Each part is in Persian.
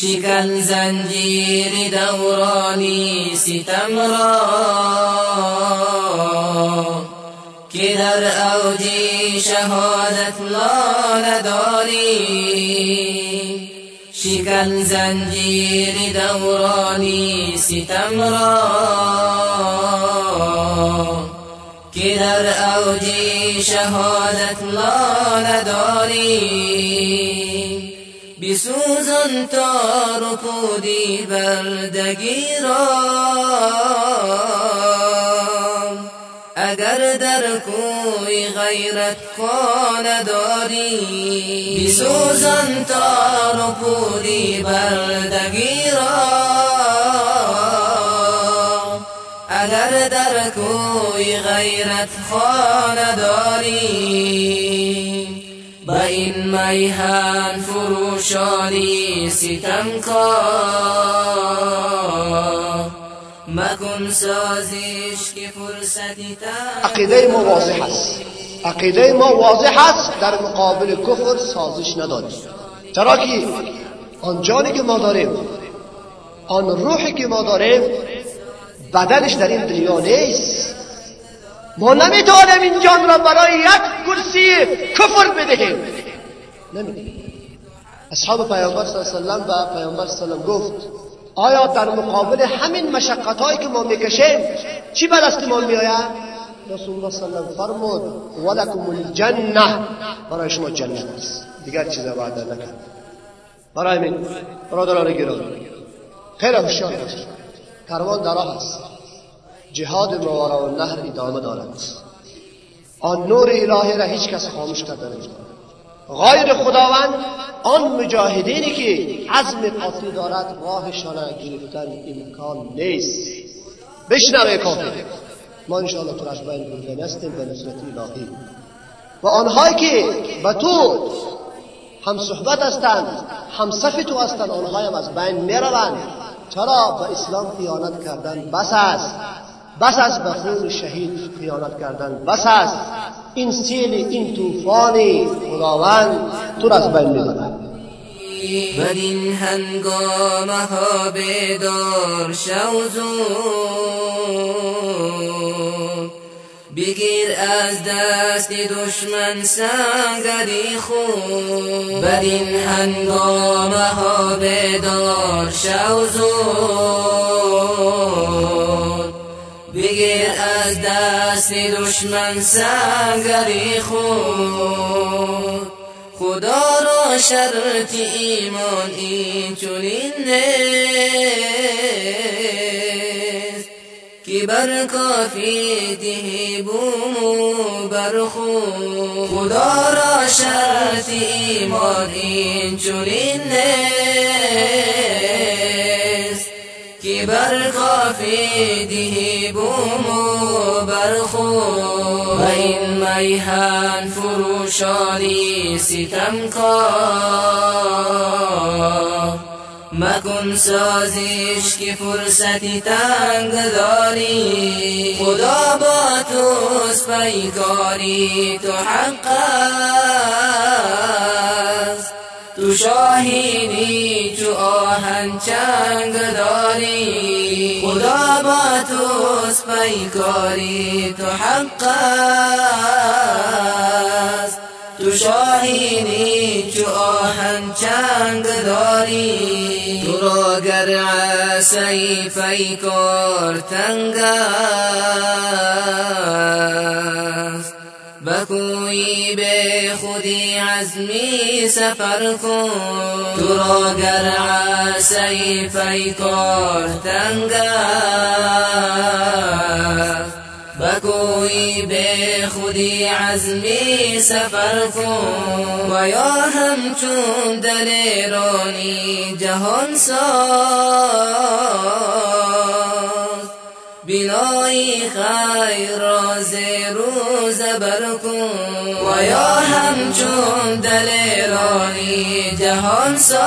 شکن زنجیر دورانی ستم را که اوج شهادت لا نداری شکن زنجیر دورانی ستم را که در شهادت لا نداری بسوزن تا رکودی بردگی را. اگر در کوی غیرت خانه داری بسوزن تا رکودی بردگی را. اگر در کوی غیرت خانه داری با این میهن فروشانی ستم کار مکن سازش که فرصتی تا عقیده ما واضح است. عقیده ما واضح است. در مقابل کفر سازش نداریم. چرا که آن جانی که ما داریم آن روحی که ما داریم بدنش در این دنیا نیست. ما نمی‌توانیم این جان را برای یک کرسی کفر بدهیم. نمی‌دهیم اصحاب پیامبر صلی الله علیه و پیامبر صلی الله گفت آیا در مقابل همین مشقت هایی که ما می‌کشیم چی به دست ما میآید؟ رسول الله صلی الله فرمود ولکم الجنه برای شما جنت است. دیگر چیز وعده نکرد. برای من برادران گرامی خیلی هوشیار باشید. کاروان در راه است. جهاد موارا و نهر ادامه دارد. آن نور الهی را هیچ کس خاموش کرده نمی‌تواند غیر خداوند آن مجاهدینی که عزم قاطع دارد راهشان گرفتن امکان نیست. بشنوه کافر. ما انشاءالله تو بین بردن هستیم به نصرت الهی. و آنهایی که به تو هم صحبت هستند هم صف تو هستند آنها هم از بین می‌روند. چرا؟ به اسلام خیانت کردن بس است. بس از به شهید خیانت کردن. بس است این سیل این طوفانی خداوند تو از بین می‌برد. بدین هنگامه ها بیدار شوزون بگیر از دست دشمن سنگری خون بدین هنگامه ها بیدار شوزون بگیر از دست دشمن سنگری خود. خدا را شرط ایمان این چنین نیست که بر کافی ده بومو برخون خدا را شرط ایمان این چنین نیست. که بر کافی ده بومو برخو و این میهن فروشانی ستم کار. مکن سازش که فرصتی تنگ داری. خدا با توست پیکاری تو حق است. تو شاهینی هنچنگ داری. خدا با تو سپی کاری تو حق است. تو شاهینی چو آهنچنگ داری. تو را گر عصی فی کار تنگ است. بکوی به خودی عزمی سفر کن تو را گر عسی پیکار تنگ بکوی به خودی عزمی سفر کن و یا بنای خیر راز روز برکن. و یا همچون دلیرانی جهان ساز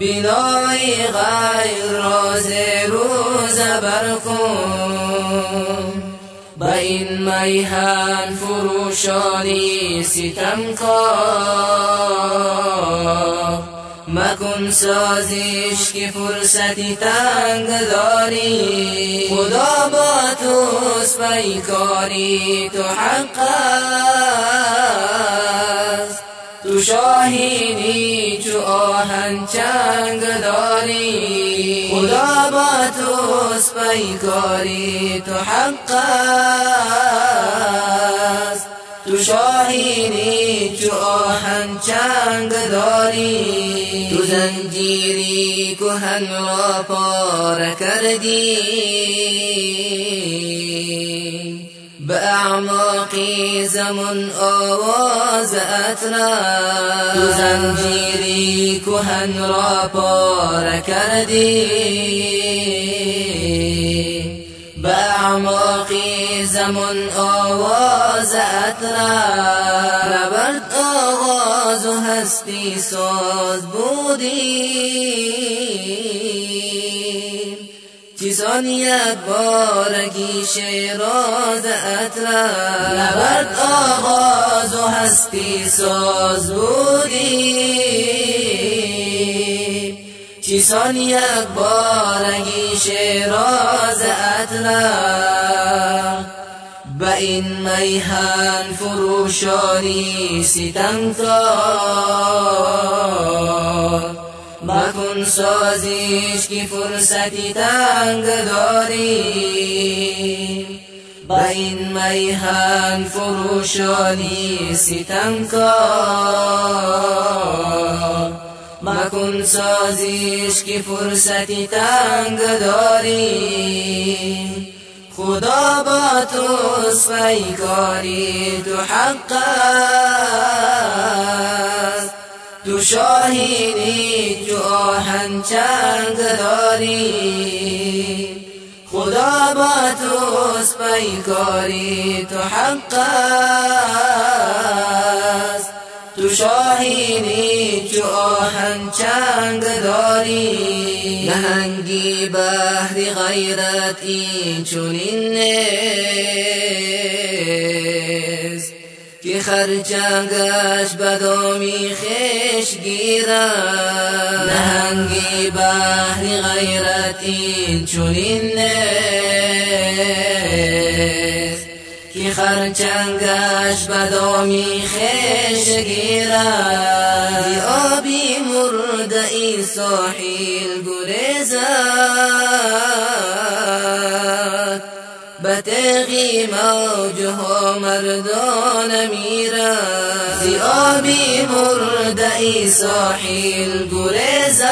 بنای غیر راز روز برکن. با این میهن فروشانی ستم کار مکن سازش که فرصتی تنگ داری. خدا با توست پیکاری تو حق است. تو شاهینی چو آهن چنگ داری. خدا با توست پیکاری تو حق است. تو شاهینی چو آهن چنگ داری. تو زنجیری کهن را زمان آواز اتنا. تو زنجیری کهن را کردی. اعماقی زمان آواز اتنا نبرد آغاز و هستی ساز بودی. چیزان یک بارگی شیراز اتلا نبرد آغاز و هستی ساز بودی. چیزان یک بارگی شیراز اتلا به این میهن فروشانی ستم کار مکن سازیش که فرصتی تنگ داری با این میهن فروشانی ستم کار مکن سازیش که فرصتی تنگ داری خدا با تو پیکاری تو حق است. تو شاهینی تو آهن داری. خدا با تو پیکاری تو حق است. تو شاهینی تو آهن چنگ داری. نهنگی بحر غیرت این چونین نیست که خرچنگش بدامی خش گیرد. نهنگی بحر غیرت این چونین نیست. خرچنگش بدامی خش گیرد. آبی مرده این ساحل گریزد. بتغی موجها مردان میرد. زیابی مرده ای ساحل گریزد.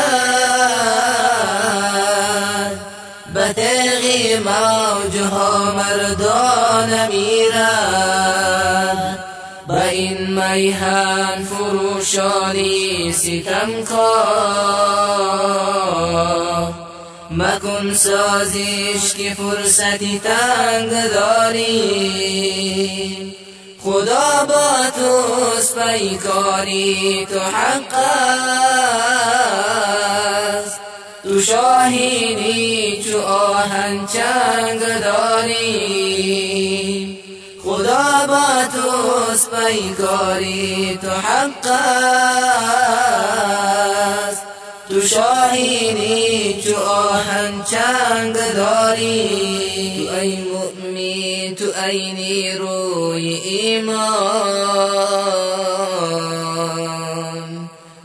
بتغی موجها مردان میرد به این میهن فروشانی ستم مکن سازیش که فرصتی تنگ داری. خدا با توست پیکاری تو حق است تو شاهینی چو آهن چنگ داری. خدا با توست پیکاری تو حق است. تو شاهینی تو آهن چنگ داری. تو ای مؤمن تو ای نیروی ایمان.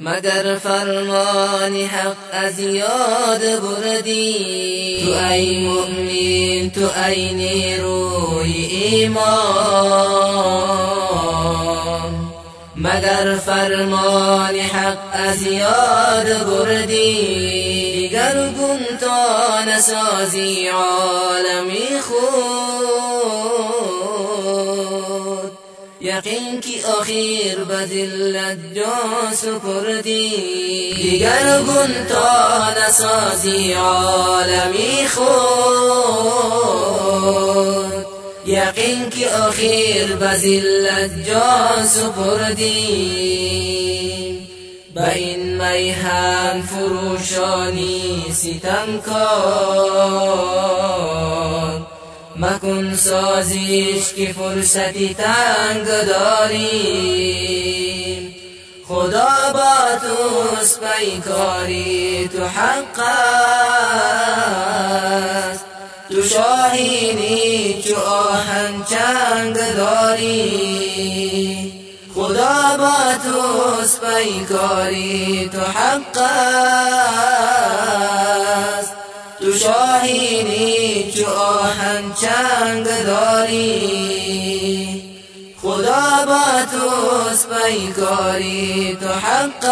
مگر فرمان حق از یاد بردی. تو ای مؤمن تو ای نیروی ایمان. مگر فرمان حق از یاد بردی. دیگر گم تا نسازی عالمی خود. يقينك أخير به دلت جا سپردی دیگرگون تا نسازی عالمی خود. یقینکی آخیر به ذلت جا سپردی به این میهن مکن سازیش که فرصتی تنگ داری. خدا با توست پیکاری تو حق است. تو شاهینی چو آهن چنگ داری. خدا با توست پیکاری تو حق است. شاهینی چو آهن چنگ داری. خدا با توست پیکاری تو حق